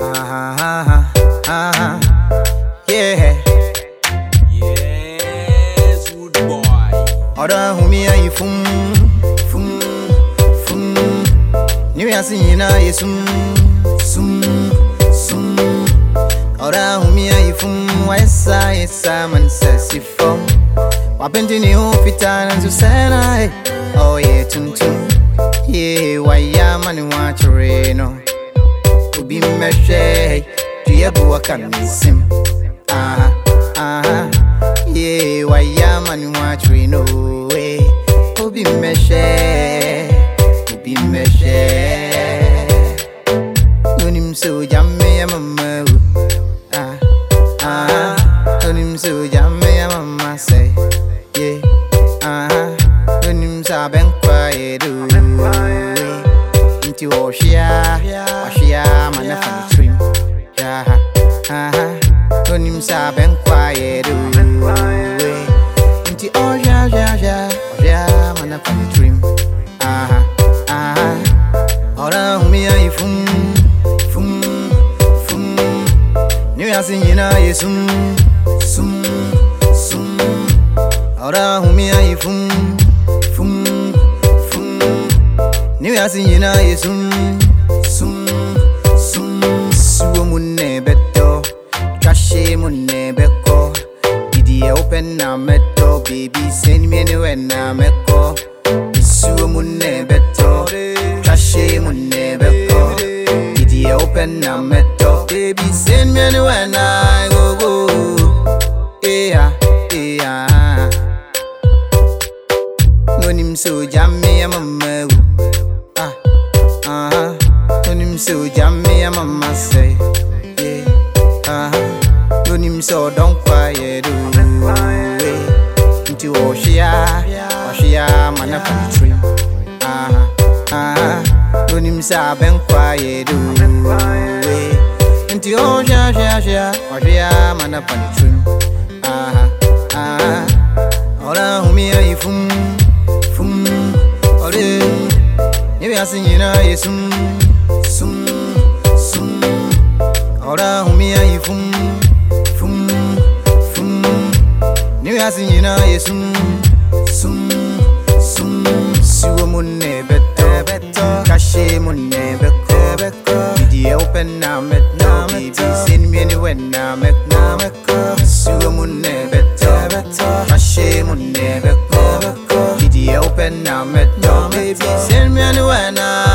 Ah, ah, ah, yeah. Yes, good boy. Oda humi ayi fum, fum. New Year's nyina ye sum, sum. Oda humi ayi fum, waisa yesa man sesi fom. Wapendi ni ufita na nzusena eh. Oh yeah, tum tum. Yeah, waya mani hwɛ duabu waka me nsɛm aha aha. Ye yeah, ama ne ho akyere no we eh? obi mmɛhwɛ obi mmɛhwɛ onim sɛ ogya mmeyɛ mama eh? wo aha onim sɛ ogya mmeyɛ mama sɛ Yeah, onim sɛ abɛnkwa yɛ do eh? nti wɔhwea wɔhwea ma ne fa New Year's nyina ye sum, sum, sum. Ora humi ayi fum, fum, fum. New Year's nyina ye sum, sum, sum. Suwo munne beto, trashe munne beko. Didi e open na meto, baby send me anywhere na meko. Suwo munne beto, yeah, yeah. Nonim so jam me a mama. Ah, ah, uh -huh. nonim so jam me a mama say. Yeah, ah, uh -huh. nonim so don't quiet. Into Oshia, Oshia, man of country. Ah, ah, nonim sa ben quiet. Into Oshia, Oshia, Oshia, man of country. nasi nyina yesum sum sum ora humia ifum fum fum ni yasi in yesum sum sum siwo munne betta betta kashe munne bekko bekko die open na met na met sin mi ni wen na met na met ko siwo munne betta betta kashe munne bekko when I met your baby. Send me anywhere now.